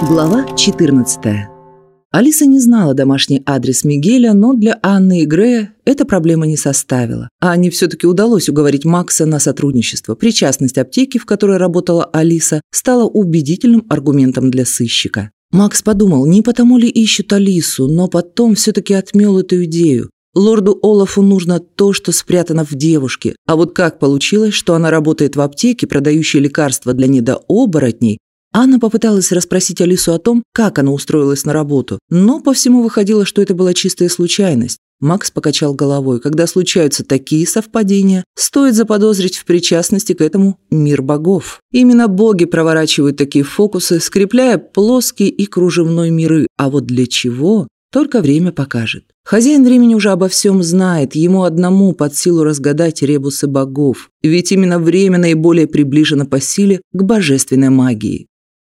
Глава 14. Алиса не знала домашний адрес Мигеля, но для Анны и Грея эта проблема не составила. Анне все-таки удалось уговорить Макса на сотрудничество. Причастность аптеки, в которой работала Алиса, стала убедительным аргументом для сыщика. Макс подумал, не потому ли ищут Алису, но потом все-таки отмел эту идею. Лорду Олафу нужно то, что спрятано в девушке. А вот как получилось, что она работает в аптеке, продающей лекарства для недооборотней, Анна попыталась расспросить Алису о том, как она устроилась на работу, но по всему выходило, что это была чистая случайность. Макс покачал головой. Когда случаются такие совпадения, стоит заподозрить в причастности к этому мир богов. Именно боги проворачивают такие фокусы, скрепляя плоский и кружевной миры. А вот для чего? Только время покажет. Хозяин времени уже обо всем знает, ему одному под силу разгадать ребусы богов, ведь именно время наиболее приближено по силе к божественной магии.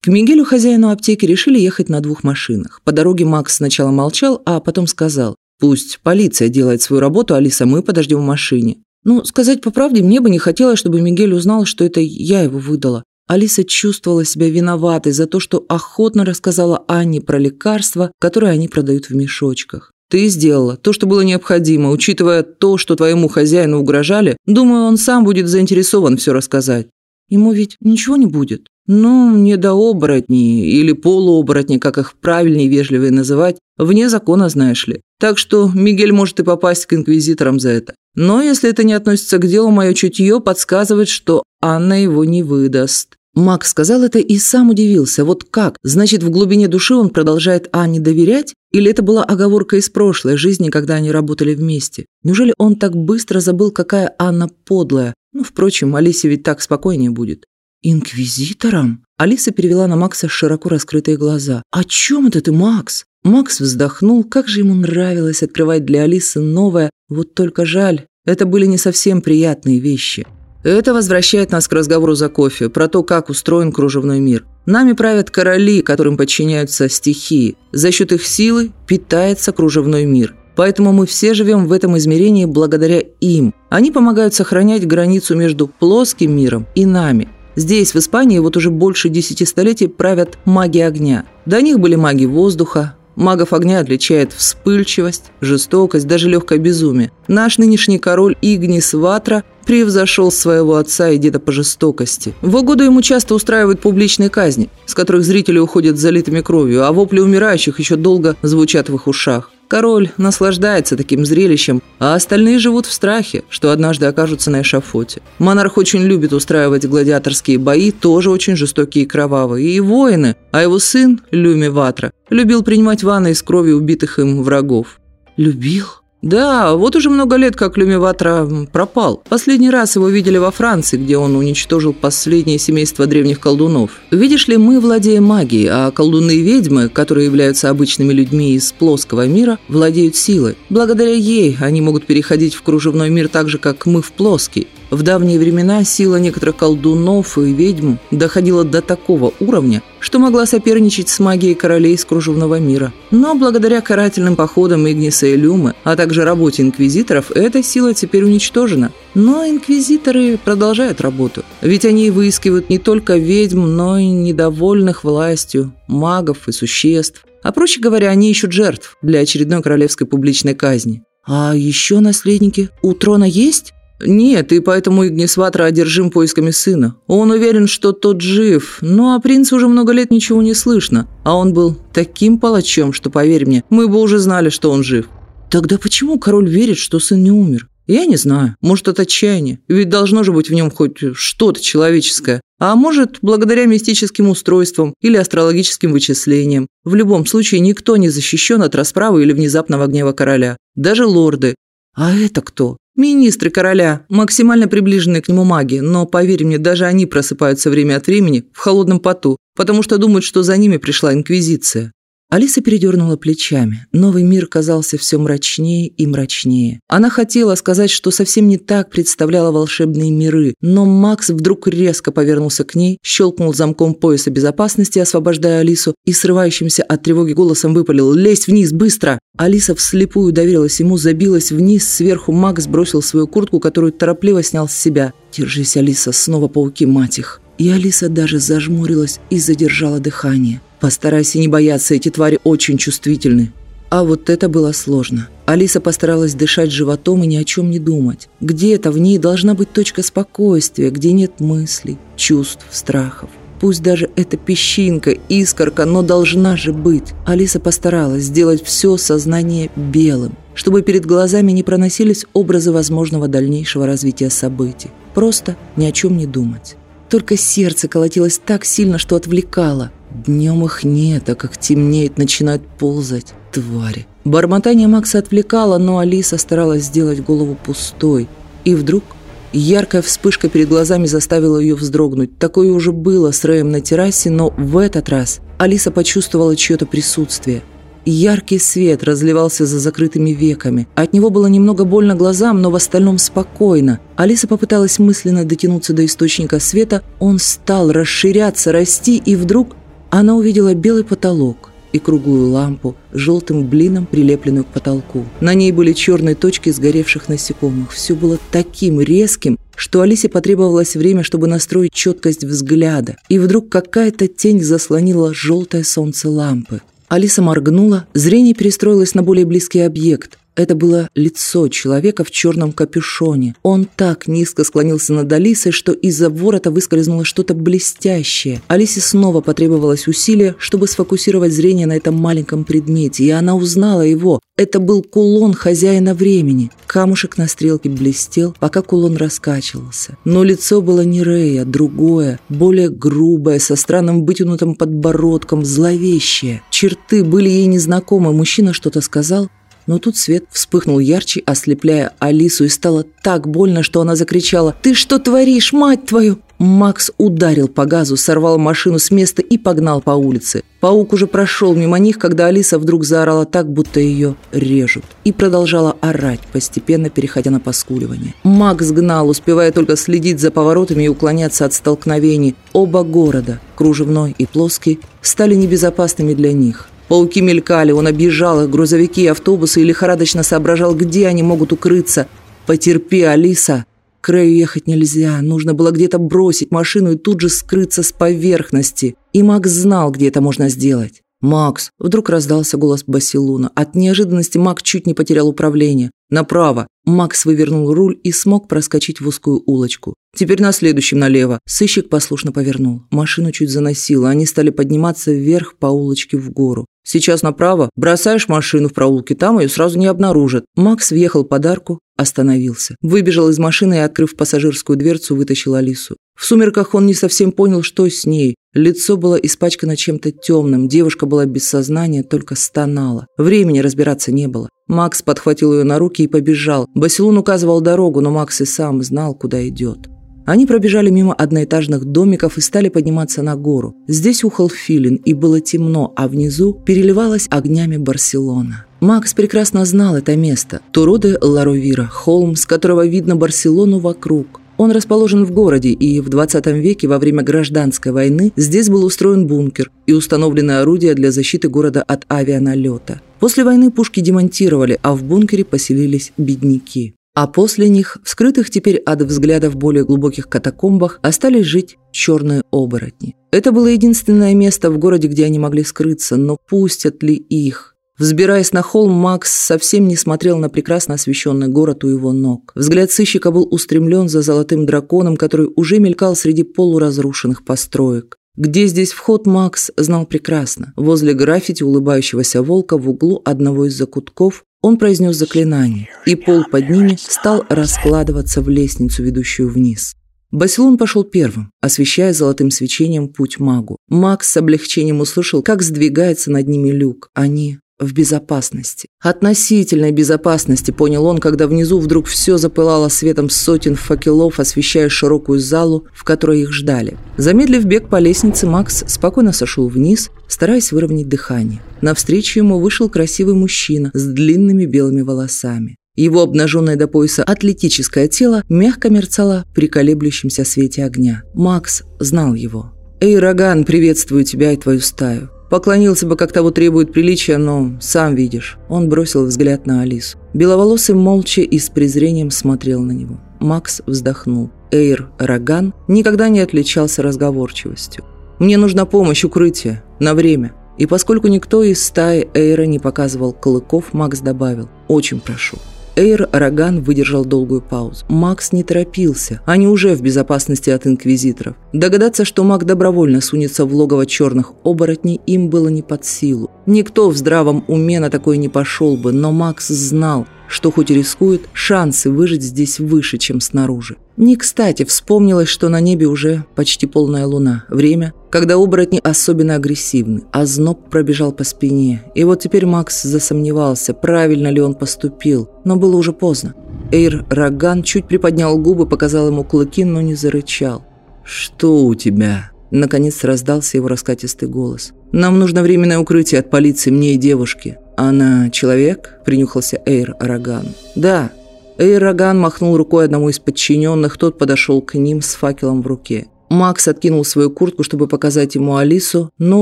К Мигелю, хозяину аптеки, решили ехать на двух машинах. По дороге Макс сначала молчал, а потом сказал, «Пусть полиция делает свою работу, Алиса, мы подождем в машине». Ну, сказать по правде, мне бы не хотелось, чтобы Мигель узнал, что это я его выдала. Алиса чувствовала себя виноватой за то, что охотно рассказала Анне про лекарства, которые они продают в мешочках. Ты сделала то, что было необходимо, учитывая то, что твоему хозяину угрожали, думаю, он сам будет заинтересован все рассказать. Ему ведь ничего не будет. Ну, не до оборотней или полуоборотни, как их правильнее и вежливее называть, вне закона, знаешь ли. Так что Мигель может и попасть к инквизиторам за это. Но если это не относится к делу, мое чутье подсказывает, что Анна его не выдаст. Макс сказал это и сам удивился. Вот как? Значит, в глубине души он продолжает Анне доверять? Или это была оговорка из прошлой жизни, когда они работали вместе? Неужели он так быстро забыл, какая Анна подлая? Ну, впрочем, Алисе ведь так спокойнее будет. «Инквизитором?» Алиса перевела на Макса широко раскрытые глаза. «О чем это ты, Макс?» Макс вздохнул, как же ему нравилось открывать для Алисы новое, вот только жаль, это были не совсем приятные вещи. Это возвращает нас к разговору за кофе, про то, как устроен кружевной мир. Нами правят короли, которым подчиняются стихии. За счет их силы питается кружевной мир. Поэтому мы все живем в этом измерении благодаря им. Они помогают сохранять границу между плоским миром и нами. Здесь, в Испании, вот уже больше десяти столетий правят маги огня. До них были маги воздуха. Магов огня отличает вспыльчивость, жестокость, даже легкое безумие. Наш нынешний король Игнис Ватра превзошел своего отца и деда по жестокости. В угоду ему часто устраивают публичные казни, с которых зрители уходят залитыми кровью, а вопли умирающих еще долго звучат в их ушах. Король наслаждается таким зрелищем, а остальные живут в страхе, что однажды окажутся на эшафоте. Монарх очень любит устраивать гладиаторские бои, тоже очень жестокие и кровавые. И воины, а его сын, Люми Ватра, любил принимать ванны из крови убитых им врагов. «Любил?» Да, вот уже много лет, как Люмиватра пропал. Последний раз его видели во Франции, где он уничтожил последнее семейство древних колдунов. Видишь ли, мы владеем магией, а колдуны и ведьмы, которые являются обычными людьми из плоского мира, владеют силой. Благодаря ей они могут переходить в кружевной мир так же, как мы в плоский. В давние времена сила некоторых колдунов и ведьм доходила до такого уровня, что могла соперничать с магией королей из кружевного мира. Но благодаря карательным походам Игниса и Люмы, а также работе инквизиторов, эта сила теперь уничтожена. Но инквизиторы продолжают работу, ведь они выискивают не только ведьм, но и недовольных властью, магов и существ. А проще говоря, они ищут жертв для очередной королевской публичной казни. А еще наследники у трона есть? «Нет, и поэтому Игнисватра одержим поисками сына. Он уверен, что тот жив, ну а принца уже много лет ничего не слышно. А он был таким палачом, что, поверь мне, мы бы уже знали, что он жив». «Тогда почему король верит, что сын не умер?» «Я не знаю. Может, от отчаяния. Ведь должно же быть в нем хоть что-то человеческое. А может, благодаря мистическим устройствам или астрологическим вычислениям. В любом случае, никто не защищен от расправы или внезапного гнева короля. Даже лорды. А это кто? Министры короля, максимально приближенные к нему маги, но, поверь мне, даже они просыпаются время от времени в холодном поту, потому что думают, что за ними пришла инквизиция. Алиса передернула плечами. Новый мир казался все мрачнее и мрачнее. Она хотела сказать, что совсем не так представляла волшебные миры, но Макс вдруг резко повернулся к ней, щелкнул замком пояса безопасности, освобождая Алису, и срывающимся от тревоги голосом выпалил «Лезь вниз, быстро!». Алиса вслепую доверилась ему, забилась вниз, сверху Макс бросил свою куртку, которую торопливо снял с себя. «Держись, Алиса, снова пауки, мать их!». И Алиса даже зажмурилась и задержала дыхание. Постарайся не бояться, эти твари очень чувствительны. А вот это было сложно. Алиса постаралась дышать животом и ни о чем не думать. Где-то в ней должна быть точка спокойствия, где нет мыслей, чувств, страхов. Пусть даже это песчинка, искорка, но должна же быть. Алиса постаралась сделать все сознание белым, чтобы перед глазами не проносились образы возможного дальнейшего развития событий. Просто ни о чем не думать. Только сердце колотилось так сильно, что отвлекало. Днем их нет, а как темнеет, начинают ползать. Твари. Бормотание Макса отвлекало, но Алиса старалась сделать голову пустой. И вдруг яркая вспышка перед глазами заставила ее вздрогнуть. Такое уже было с Рэем на террасе, но в этот раз Алиса почувствовала чье-то присутствие – Яркий свет разливался за закрытыми веками. От него было немного больно глазам, но в остальном спокойно. Алиса попыталась мысленно дотянуться до источника света. Он стал расширяться, расти, и вдруг она увидела белый потолок и круглую лампу с желтым блином, прилепленную к потолку. На ней были черные точки сгоревших насекомых. Все было таким резким, что Алисе потребовалось время, чтобы настроить четкость взгляда. И вдруг какая-то тень заслонила желтое солнце лампы. Алиса моргнула, зрение перестроилось на более близкий объект. Это было лицо человека в черном капюшоне. Он так низко склонился над Алисой, что из-за ворота выскользнуло что-то блестящее. Алисе снова потребовалось усилие, чтобы сфокусировать зрение на этом маленьком предмете, и она узнала его. Это был кулон хозяина времени. Камушек на стрелке блестел, пока кулон раскачивался. Но лицо было не Рея, другое, более грубое, со странным вытянутым подбородком, зловещее. Черты были ей незнакомы. Мужчина что-то сказал, но тут свет вспыхнул ярче, ослепляя Алису, и стало так больно, что она закричала «Ты что творишь, мать твою?» Макс ударил по газу, сорвал машину с места и погнал по улице. Паук уже прошел мимо них, когда Алиса вдруг заорала так, будто ее режут. И продолжала орать, постепенно переходя на поскуливание. Макс гнал, успевая только следить за поворотами и уклоняться от столкновений. Оба города, кружевной и плоский, стали небезопасными для них. Пауки мелькали, он объезжал их, грузовики и автобусы, и лихорадочно соображал, где они могут укрыться. «Потерпи, Алиса!» К Рэю ехать нельзя, нужно было где-то бросить машину и тут же скрыться с поверхности. И Макс знал, где это можно сделать. «Макс!» – вдруг раздался голос Басилуна. От неожиданности Макс чуть не потерял управление. «Направо!» Макс вывернул руль и смог проскочить в узкую улочку. «Теперь на следующем налево». Сыщик послушно повернул. Машину чуть заносило. Они стали подниматься вверх по улочке в гору. Сейчас направо, бросаешь машину в проулке, там ее сразу не обнаружат. Макс въехал под арку, остановился. Выбежал из машины и, открыв пассажирскую дверцу, вытащил Алису. В сумерках он не совсем понял, что с ней. Лицо было испачкано чем-то темным, девушка была без сознания, только стонала. Времени разбираться не было. Макс подхватил ее на руки и побежал. Басилун указывал дорогу, но Макс и сам знал, куда идет. Они пробежали мимо одноэтажных домиков и стали подниматься на гору. Здесь ухал филин, и было темно, а внизу переливалась огнями Барселона. Макс прекрасно знал это место. Туроде Ларовира, холм, с которого видно Барселону вокруг. Он расположен в городе, и в 20 веке во время гражданской войны здесь был устроен бункер и установлены орудия для защиты города от авианалета. После войны пушки демонтировали, а в бункере поселились бедняки. А после них, в скрытых теперь от взглядов более глубоких катакомбах, остались жить черные оборотни. Это было единственное место в городе, где они могли скрыться, но пустят ли их? Взбираясь на холм, Макс совсем не смотрел на прекрасно освещенный город у его ног. Взгляд сыщика был устремлен за золотым драконом, который уже мелькал среди полуразрушенных построек. Где здесь вход, Макс знал прекрасно. Возле граффити улыбающегося волка в углу одного из закутков он произнес заклинание, и пол под ними стал раскладываться в лестницу, ведущую вниз. Басилон пошел первым, освещая золотым свечением путь магу. Макс с облегчением услышал, как сдвигается над ними люк. Они в безопасности. Относительной безопасности, понял он, когда внизу вдруг все запылало светом сотен факелов, освещая широкую залу, в которой их ждали. Замедлив бег по лестнице, Макс спокойно сошел вниз, стараясь выровнять дыхание. Навстречу ему вышел красивый мужчина с длинными белыми волосами. Его обнаженное до пояса атлетическое тело мягко мерцало при колеблющемся свете огня. Макс знал его. «Эй, Роган, приветствую тебя и твою стаю. Поклонился бы, как того требует приличия, но сам видишь. Он бросил взгляд на Алису. Беловолосый молча и с презрением смотрел на него. Макс вздохнул. Эйр Роган никогда не отличался разговорчивостью. Мне нужна помощь, укрытие. На время. И поскольку никто из стаи Эйра не показывал клыков, Макс добавил «Очень прошу». Эйр Роган выдержал долгую паузу. Макс не торопился. Они уже в безопасности от инквизиторов. Догадаться, что маг добровольно сунется в логово черных оборотней, им было не под силу. Никто в здравом уме на такое не пошел бы, но Макс знал, что хоть и рискует, шансы выжить здесь выше, чем снаружи. Не кстати вспомнилось, что на небе уже почти полная луна. Время, когда оборотни особенно агрессивны, а зноб пробежал по спине. И вот теперь Макс засомневался, правильно ли он поступил, но было уже поздно. Эйр Роган чуть приподнял губы, показал ему клыки, но не зарычал. «Что у тебя?» Наконец раздался его раскатистый голос. «Нам нужно временное укрытие от полиции, мне и девушке». «Она человек?» – принюхался Эйр Роган. «Да». Эйр Роган махнул рукой одному из подчиненных, тот подошел к ним с факелом в руке. Макс откинул свою куртку, чтобы показать ему Алису, но,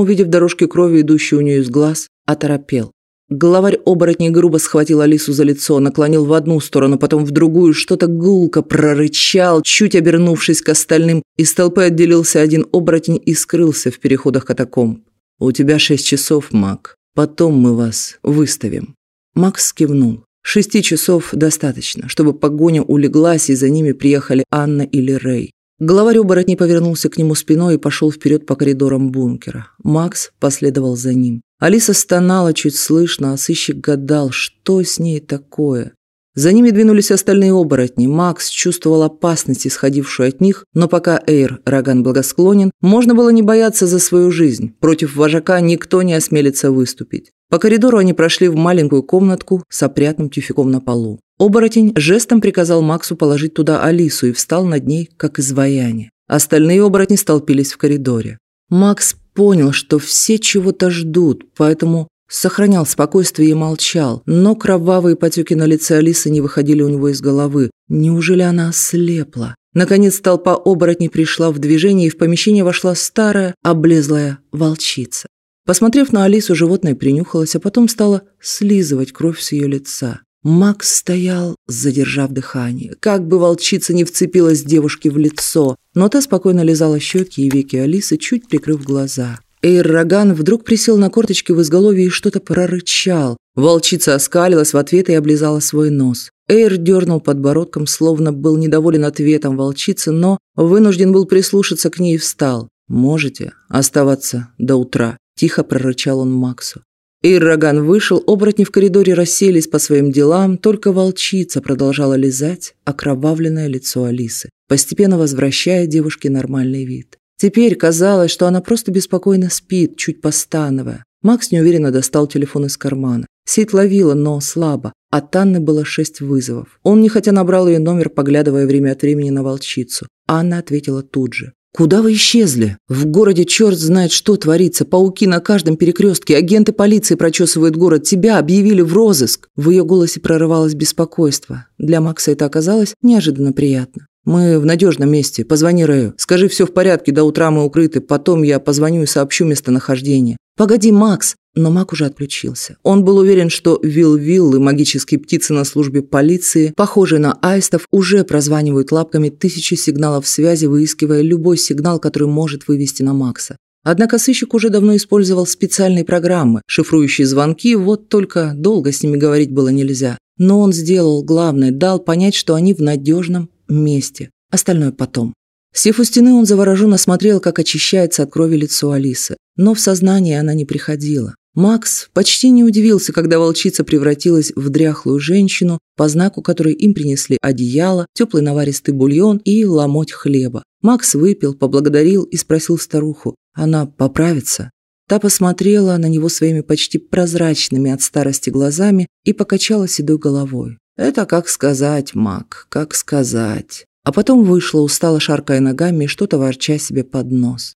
увидев дорожки крови, идущие у нее из глаз, оторопел. Главарь оборотней грубо схватил Алису за лицо, наклонил в одну сторону, потом в другую, что-то гулко прорычал, чуть обернувшись к остальным. Из толпы отделился один оборотень и скрылся в переходах катакомб. «У тебя шесть часов, маг. Потом мы вас выставим». Макс кивнул. Шести часов достаточно, чтобы погоня улеглась, и за ними приехали Анна или Рэй. Главарь оборотней повернулся к нему спиной и пошел вперед по коридорам бункера. Макс последовал за ним. Алиса стонала чуть слышно, а сыщик гадал, что с ней такое. За ними двинулись остальные оборотни. Макс чувствовал опасность, исходившую от них, но пока Эйр Роган благосклонен, можно было не бояться за свою жизнь. Против вожака никто не осмелится выступить. По коридору они прошли в маленькую комнатку с опрятным тюфяком на полу. Оборотень жестом приказал Максу положить туда Алису и встал над ней, как изваяние. Остальные оборотни столпились в коридоре. Макс понял, что все чего-то ждут, поэтому Сохранял спокойствие и молчал, но кровавые потеки на лице Алисы не выходили у него из головы. Неужели она ослепла? Наконец толпа оборотней пришла в движение, и в помещение вошла старая, облезлая волчица. Посмотрев на Алису, животное принюхалось, а потом стало слизывать кровь с ее лица. Макс стоял, задержав дыхание. Как бы волчица не вцепилась девушке в лицо, но та спокойно лизала щеки и веки Алисы, чуть прикрыв глаза. Эйр Роган вдруг присел на корточки в изголовье и что-то прорычал. Волчица оскалилась в ответ и облизала свой нос. Эйр дернул подбородком, словно был недоволен ответом волчицы, но вынужден был прислушаться к ней и встал. «Можете оставаться до утра», – тихо прорычал он Максу. Эйр Роган вышел, оборотни в коридоре расселись по своим делам, только волчица продолжала лизать окровавленное лицо Алисы, постепенно возвращая девушке нормальный вид. Теперь казалось, что она просто беспокойно спит, чуть постановая. Макс неуверенно достал телефон из кармана. Сеть ловила, но слабо. От Анны было шесть вызовов. Он нехотя набрал ее номер, поглядывая время от времени на волчицу. Анна ответила тут же. «Куда вы исчезли? В городе черт знает, что творится. Пауки на каждом перекрестке. Агенты полиции прочесывают город. Тебя объявили в розыск». В ее голосе прорывалось беспокойство. Для Макса это оказалось неожиданно приятно. «Мы в надежном месте. Позвони Рэю. Скажи, все в порядке, до утра мы укрыты. Потом я позвоню и сообщу местонахождение». «Погоди, Макс!» Но Мак уже отключился. Он был уверен, что Вил-Вилл и магические птицы на службе полиции, похожие на аистов, уже прозванивают лапками тысячи сигналов связи, выискивая любой сигнал, который может вывести на Макса. Однако сыщик уже давно использовал специальные программы, шифрующие звонки, вот только долго с ними говорить было нельзя. Но он сделал главное, дал понять, что они в надежном месте. Остальное потом. Сев у стены, он завороженно смотрел, как очищается от крови лицо Алисы. Но в сознание она не приходила. Макс почти не удивился, когда волчица превратилась в дряхлую женщину, по знаку которой им принесли одеяло, теплый наваристый бульон и ломоть хлеба. Макс выпил, поблагодарил и спросил старуху, она поправится? Та посмотрела на него своими почти прозрачными от старости глазами и покачала седой головой. Это как сказать, маг, как сказать. А потом вышла, устало шаркая ногами и что-то ворча себе под нос.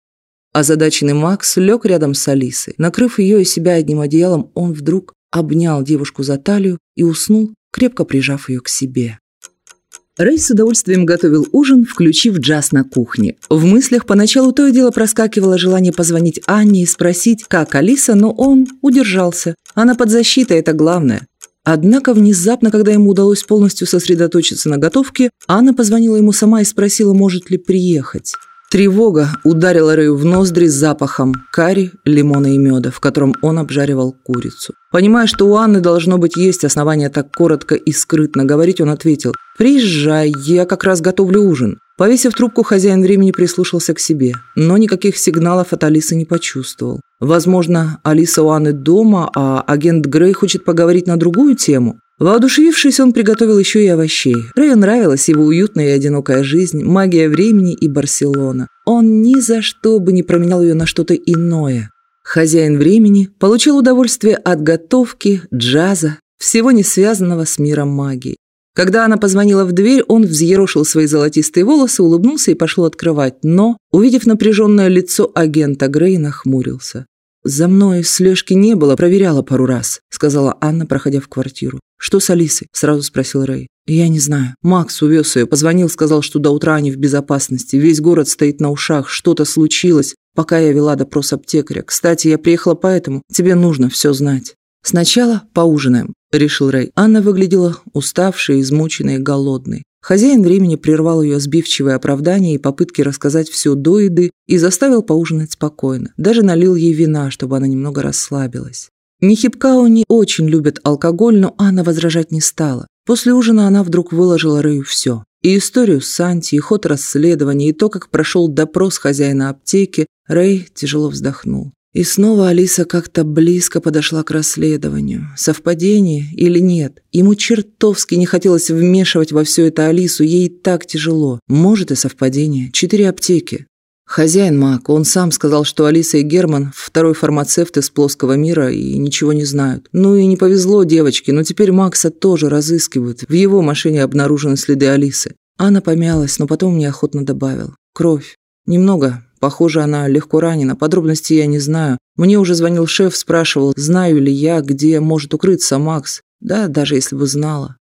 Озадаченный Макс лег рядом с Алисой. Накрыв ее и себя одним одеялом, он вдруг обнял девушку за талию и уснул, крепко прижав ее к себе. Рэй с удовольствием готовил ужин, включив джаз на кухне. В мыслях поначалу то и дело проскакивало желание позвонить Анне и спросить, как Алиса, но он удержался. Она под защитой, это главное. Однако внезапно, когда ему удалось полностью сосредоточиться на готовке, Анна позвонила ему сама и спросила, может ли приехать. Тревога ударила Рэю в ноздри запахом карри, лимона и меда, в котором он обжаривал курицу. Понимая, что у Анны должно быть есть основания так коротко и скрытно говорить, он ответил «Приезжай, я как раз готовлю ужин». Повесив трубку, хозяин времени прислушался к себе, но никаких сигналов от Алисы не почувствовал. Возможно, Алиса у Анны дома, а агент Грей хочет поговорить на другую тему. Воодушевившись, он приготовил еще и овощей. Рэю нравилась его уютная и одинокая жизнь, магия времени и Барселона. Он ни за что бы не променял ее на что-то иное. Хозяин времени получил удовольствие от готовки, джаза, всего не связанного с миром магии. Когда она позвонила в дверь, он взъерошил свои золотистые волосы, улыбнулся и пошел открывать, но, увидев напряженное лицо агента Грей, нахмурился. «За мной слежки не было, проверяла пару раз», — сказала Анна, проходя в квартиру. «Что с Алисой?» – сразу спросил Рэй. «Я не знаю. Макс увез ее, позвонил, сказал, что до утра они в безопасности. Весь город стоит на ушах, что-то случилось, пока я вела допрос аптекаря. Кстати, я приехала поэтому, тебе нужно все знать». «Сначала поужинаем», – решил Рэй. Анна выглядела уставшей, измученной и голодной. Хозяин времени прервал ее сбивчивое оправдание и попытки рассказать все до еды и заставил поужинать спокойно. Даже налил ей вина, чтобы она немного расслабилась. Нихипкао не очень любит алкоголь, но Анна возражать не стала. После ужина она вдруг выложила Рэю все. И историю с Санти, и ход расследования, и то, как прошел допрос хозяина аптеки, Рэй тяжело вздохнул. И снова Алиса как-то близко подошла к расследованию. Совпадение или нет? Ему чертовски не хотелось вмешивать во все это Алису, ей так тяжело. Может и совпадение. Четыре аптеки. Хозяин Мак, он сам сказал, что Алиса и Герман – второй фармацевт из плоского мира и ничего не знают. Ну и не повезло девочке, но теперь Макса тоже разыскивают. В его машине обнаружены следы Алисы. Анна помялась, но потом неохотно добавил. Кровь. Немного. Похоже, она легко ранена. Подробностей я не знаю. Мне уже звонил шеф, спрашивал, знаю ли я, где может укрыться Макс. Да, даже если бы знала.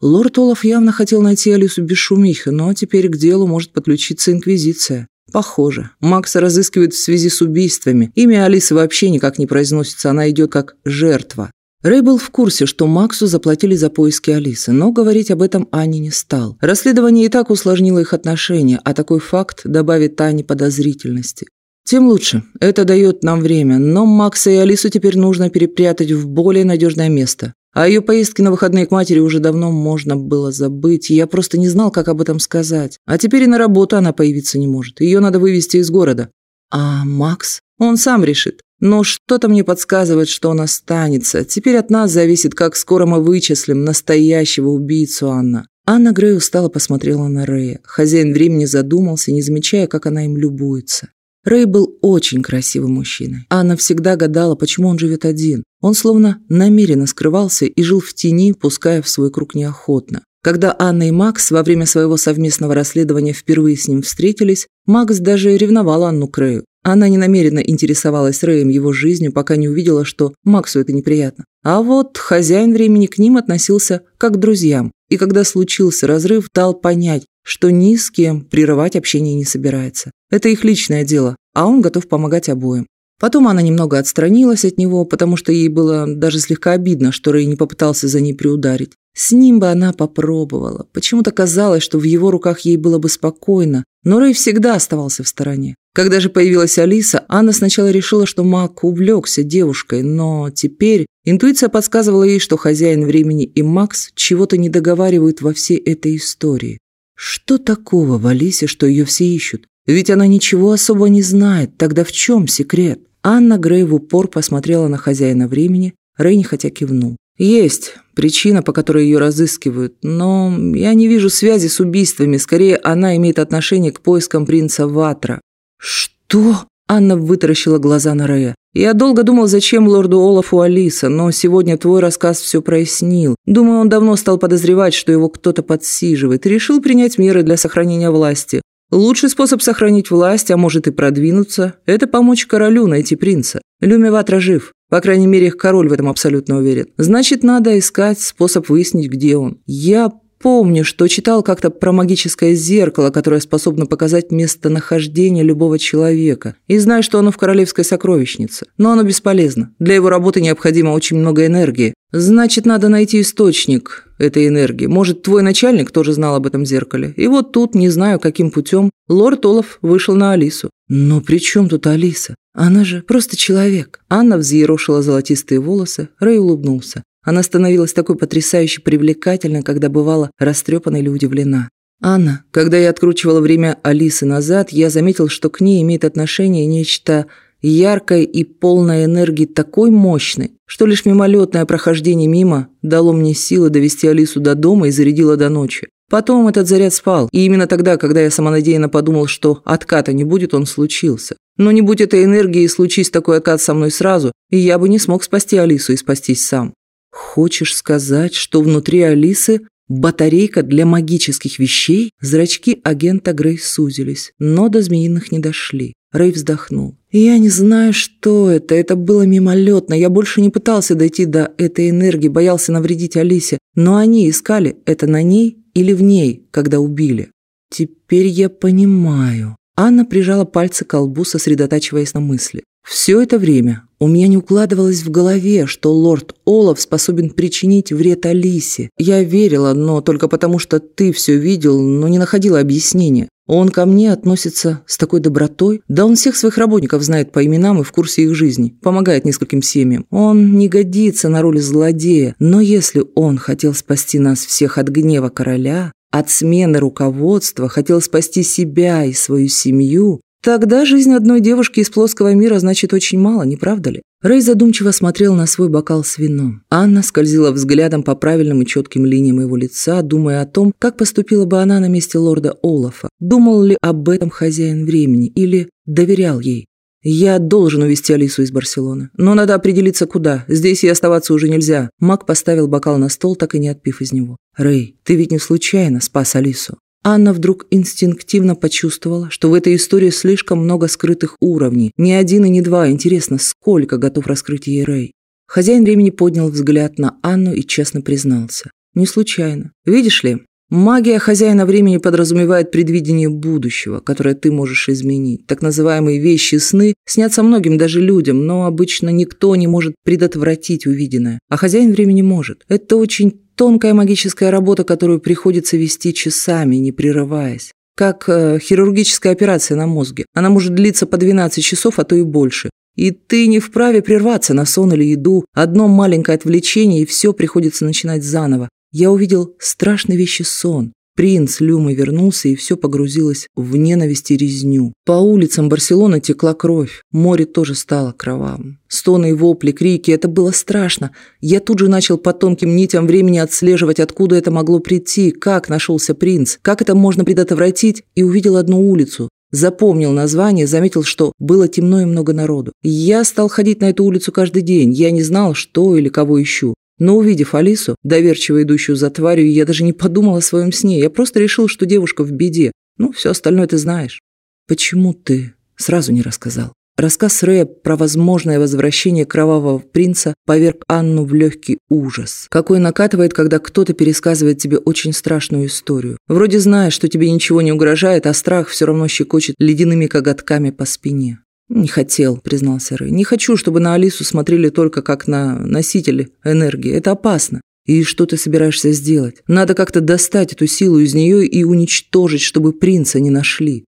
Лорд Олаф явно хотел найти Алису без шумихи, но теперь к делу может подключиться Инквизиция. Похоже. Макса разыскивают в связи с убийствами. Имя Алисы вообще никак не произносится, она идет как «жертва». Рэй был в курсе, что Максу заплатили за поиски Алисы, но говорить об этом Ане не стал. Расследование и так усложнило их отношения, а такой факт добавит Ане подозрительности. Тем лучше. Это дает нам время, но Макса и Алису теперь нужно перепрятать в более надежное место. А ее поездки на выходные к матери уже давно можно было забыть, я просто не знал, как об этом сказать. А теперь и на работу она появиться не может. Ее надо вывести из города. А Макс? Он сам решит. Но что-то мне подсказывает, что он останется. Теперь от нас зависит, как скоро мы вычислим настоящего убийцу Анна. Анна Грей устало посмотрела на Рэя. Хозяин времени задумался, не замечая, как она им любуется. Рэй был очень красивым мужчиной. Анна всегда гадала, почему он живет один. Он словно намеренно скрывался и жил в тени, пуская в свой круг неохотно. Когда Анна и Макс во время своего совместного расследования впервые с ним встретились, Макс даже ревновал Анну к Рэю. Она не намеренно интересовалась Рэем его жизнью, пока не увидела, что Максу это неприятно. А вот хозяин времени к ним относился как к друзьям. И когда случился разрыв, дал понять, что ни с кем прерывать общение не собирается. Это их личное дело, а он готов помогать обоим. Потом она немного отстранилась от него, потому что ей было даже слегка обидно, что Рэй не попытался за ней приударить. С ним бы она попробовала. Почему-то казалось, что в его руках ей было бы спокойно, но Рэй всегда оставался в стороне. Когда же появилась Алиса, Анна сначала решила, что Мак увлекся девушкой, но теперь интуиция подсказывала ей, что хозяин времени и Макс чего-то не договаривают во всей этой истории. Что такого в Алисе, что ее все ищут? Ведь она ничего особо не знает. Тогда в чем секрет? Анна Грей в упор посмотрела на хозяина времени, Рэй хотя кивнул. Есть причина, по которой ее разыскивают, но я не вижу связи с убийствами. Скорее, она имеет отношение к поискам принца Ватра. Что? Анна вытаращила глаза на Рэя. «Я долго думал, зачем лорду Олафу Алиса, но сегодня твой рассказ все прояснил. Думаю, он давно стал подозревать, что его кто-то подсиживает, и решил принять меры для сохранения власти. Лучший способ сохранить власть, а может и продвинуться, это помочь королю найти принца. Люмиватра жив. По крайней мере, король в этом абсолютно уверен. Значит, надо искать способ выяснить, где он. Я Помню, что читал как-то про магическое зеркало, которое способно показать местонахождение любого человека. И знаю, что оно в королевской сокровищнице. Но оно бесполезно. Для его работы необходимо очень много энергии. Значит, надо найти источник этой энергии. Может, твой начальник тоже знал об этом зеркале. И вот тут, не знаю, каким путем, лорд Олаф вышел на Алису. Но при чем тут Алиса? Она же просто человек. Анна взъерошила золотистые волосы, Рэй улыбнулся. Она становилась такой потрясающе привлекательной, когда бывала растрепана или удивлена. «Анна, когда я откручивала время Алисы назад, я заметил, что к ней имеет отношение нечто яркое и полное энергии такой мощной, что лишь мимолетное прохождение мимо дало мне силы довести Алису до дома и зарядило до ночи. Потом этот заряд спал, и именно тогда, когда я самонадеянно подумал, что отката не будет, он случился. Но не будь этой энергии случись такой откат со мной сразу, и я бы не смог спасти Алису и спастись сам. Хочешь сказать, что внутри Алисы батарейка для магических вещей? Зрачки агента Грей сузились, но до змеиных не дошли. Рэй вздохнул. «Я не знаю, что это. Это было мимолетно. Я больше не пытался дойти до этой энергии, боялся навредить Алисе. Но они искали это на ней или в ней, когда убили. Теперь я понимаю». Анна прижала пальцы к колбу, сосредотачиваясь на мысли. Все это время у меня не укладывалось в голове, что лорд Олаф способен причинить вред Алисе. Я верила, но только потому, что ты все видел, но не находила объяснения. Он ко мне относится с такой добротой. Да он всех своих работников знает по именам и в курсе их жизни. Помогает нескольким семьям. Он не годится на роль злодея. Но если он хотел спасти нас всех от гнева короля, от смены руководства, хотел спасти себя и свою семью, Тогда жизнь одной девушки из плоского мира значит очень мало, не правда ли? Рэй задумчиво смотрел на свой бокал с вином. Анна скользила взглядом по правильным и четким линиям его лица, думая о том, как поступила бы она на месте лорда Олафа. Думал ли об этом хозяин времени или доверял ей? «Я должен увезти Алису из Барселоны. Но надо определиться, куда. Здесь ей оставаться уже нельзя». Мак поставил бокал на стол, так и не отпив из него. «Рэй, ты ведь не случайно спас Алису?» Анна вдруг инстинктивно почувствовала, что в этой истории слишком много скрытых уровней. Не один и не два. Интересно, сколько готов раскрыть ей Рэй? Хозяин времени поднял взгляд на Анну и честно признался. Не случайно. Видишь ли, магия хозяина времени подразумевает предвидение будущего, которое ты можешь изменить. Так называемые вещи сны снятся многим, даже людям, но обычно никто не может предотвратить увиденное. А хозяин времени может. Это очень Тонкая магическая работа, которую приходится вести часами, не прерываясь. Как э, хирургическая операция на мозге. Она может длиться по 12 часов, а то и больше. И ты не вправе прерваться на сон или еду. Одно маленькое отвлечение, и все приходится начинать заново. Я увидел страшный вещи сон. Принц Люмы вернулся, и все погрузилось в ненависть и резню. По улицам Барселоны текла кровь, море тоже стало кровавым. Стоны и вопли, крики – это было страшно. Я тут же начал по тонким нитям времени отслеживать, откуда это могло прийти, как нашелся принц, как это можно предотвратить, и увидел одну улицу. Запомнил название, заметил, что было темно и много народу. Я стал ходить на эту улицу каждый день. Я не знал, что или кого ищу. Но увидев Алису, доверчиво идущую за тварью, я даже не подумал о своем сне. Я просто решил, что девушка в беде. Ну, все остальное ты знаешь. Почему ты сразу не рассказал? Рассказ Рэя про возможное возвращение кровавого принца поверг Анну в легкий ужас. Какой накатывает, когда кто-то пересказывает тебе очень страшную историю. Вроде знаешь, что тебе ничего не угрожает, а страх все равно щекочет ледяными коготками по спине. «Не хотел», — признался Рэй. «Не хочу, чтобы на Алису смотрели только как на носители энергии. Это опасно. И что ты собираешься сделать? Надо как-то достать эту силу из нее и уничтожить, чтобы принца не нашли.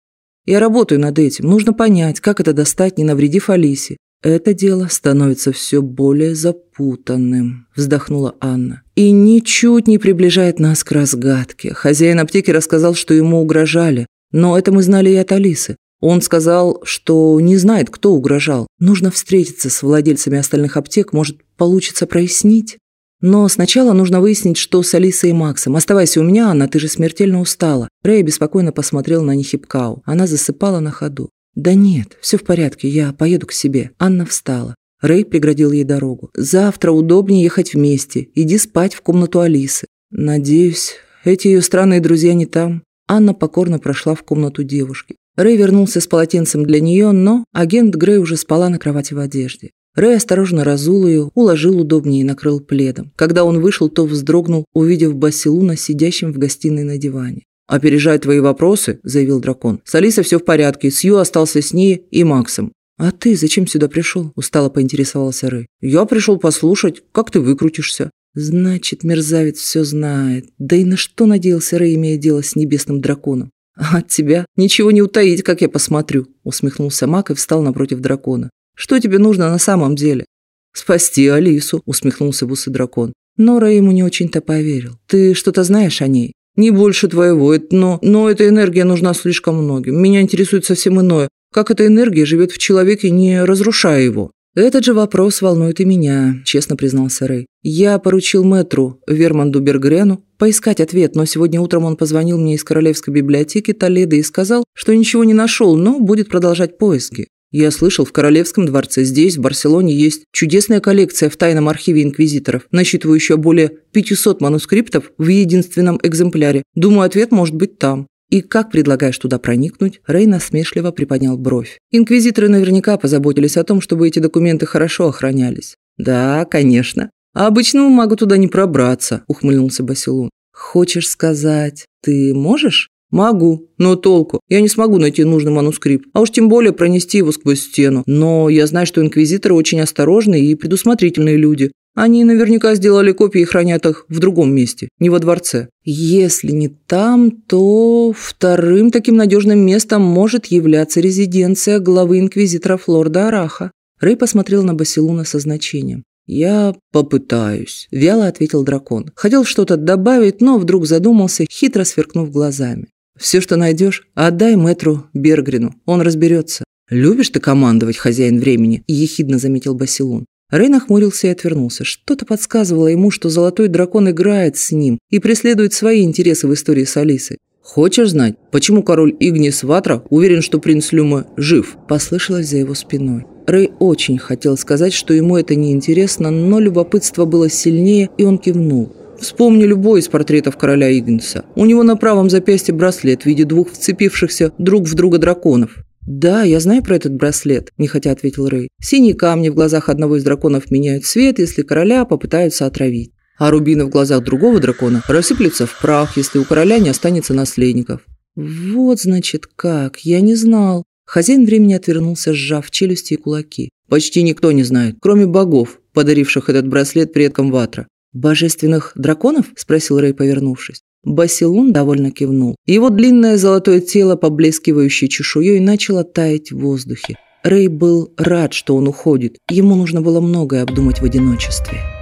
Я работаю над этим. Нужно понять, как это достать, не навредив Алисе. Это дело становится все более запутанным», – вздохнула Анна. «И ничуть не приближает нас к разгадке. Хозяин аптеки рассказал, что ему угрожали. Но это мы знали и от Алисы. Он сказал, что не знает, кто угрожал. Нужно встретиться с владельцами остальных аптек, может, получится прояснить. Но сначала нужно выяснить, что с Алисой и Максом. Оставайся у меня, Анна, ты же смертельно устала. Рэй беспокойно посмотрел на Нихипкау. Она засыпала на ходу. «Да нет, все в порядке, я поеду к себе». Анна встала. Рэй преградил ей дорогу. «Завтра удобнее ехать вместе. Иди спать в комнату Алисы. Надеюсь, эти ее странные друзья не там». Анна покорно прошла в комнату девушки. Рэй вернулся с полотенцем для нее, но агент Грей уже спала на кровати в одежде. Рэй осторожно разул ее, уложил удобнее и накрыл пледом. Когда он вышел, то вздрогнул, увидев Басилуна сидящим в гостиной на диване. «Опережая твои вопросы», – заявил дракон. «С Алисой все в порядке, Сью остался с ней и Максом». «А ты зачем сюда пришел?» – устало поинтересовался Рэй. «Я пришел послушать, как ты выкрутишься». «Значит, мерзавец все знает. Да и на что надеялся Рэй, имея дело с небесным драконом?» «А «От тебя ничего не утаить, как я посмотрю», – усмехнулся Мак и встал напротив дракона. «Что тебе нужно на самом деле?» «Спасти Алису», – усмехнулся бусы дракон. Но Рэй ему не очень-то поверил. «Ты что-то знаешь о ней?» Не больше твоего, но, но эта энергия нужна слишком многим. Меня интересует совсем иное. Как эта энергия живет в человеке, не разрушая его? Этот же вопрос волнует и меня, честно признался Рэй. Я поручил мэтру Верманду Бергрену поискать ответ, но сегодня утром он позвонил мне из Королевской библиотеки Толеда и сказал, что ничего не нашел, но будет продолжать поиски. Я слышал, в Королевском дворце здесь, в Барселоне, есть чудесная коллекция в тайном архиве инквизиторов, насчитывающая более 500 манускриптов в единственном экземпляре. Думаю, ответ может быть там. И как предлагаешь туда проникнуть? Рей насмешливо приподнял бровь. Инквизиторы наверняка позаботились о том, чтобы эти документы хорошо охранялись. Да, конечно. А обычному магу туда не пробраться, ухмыльнулся Басилун. Хочешь сказать, ты можешь? «Могу, но толку. Я не смогу найти нужный манускрипт, а уж тем более пронести его сквозь стену. Но я знаю, что инквизиторы очень осторожные и предусмотрительные люди. Они наверняка сделали копии и хранят их в другом месте, не во дворце. Если не там, то вторым таким надежным местом может являться резиденция главы инквизиторов лорда Араха. Рэй посмотрел на Басилуна со значением. «Я попытаюсь», – вяло ответил дракон. Хотел что-то добавить, но вдруг задумался, хитро сверкнув глазами. Все, что найдешь, отдай мэтру Бергрину, он разберется. Любишь ты командовать, хозяин времени, ехидно заметил Басилун. Рей нахмурился и отвернулся. Что-то подсказывало ему, что золотой дракон играет с ним и преследует свои интересы в истории с Алисой. «Хочешь знать, почему король Игнис Ватра уверен, что принц Люма жив?» – послышалось за его спиной. Рэй очень хотел сказать, что ему это не интересно, но любопытство было сильнее, и он кивнул. Вспомни любой из портретов короля Игнса. У него на правом запястье браслет в виде двух вцепившихся друг в друга драконов. «Да, я знаю про этот браслет», – нехотя ответил Рэй. «Синие камни в глазах одного из драконов меняют цвет, если короля попытаются отравить. А рубины в глазах другого дракона рассыплются в прах, если у короля не останется наследников». «Вот, значит, как. Я не знал». Хозяин времени отвернулся, сжав челюсти и кулаки. «Почти никто не знает, кроме богов, подаривших этот браслет предкам Ватра. «Божественных драконов?» – спросил Рэй, повернувшись. Басилун довольно кивнул. Его длинное золотое тело, поблескивающее чешуей, начало таять в воздухе. Рэй был рад, что он уходит. Ему нужно было многое обдумать в одиночестве.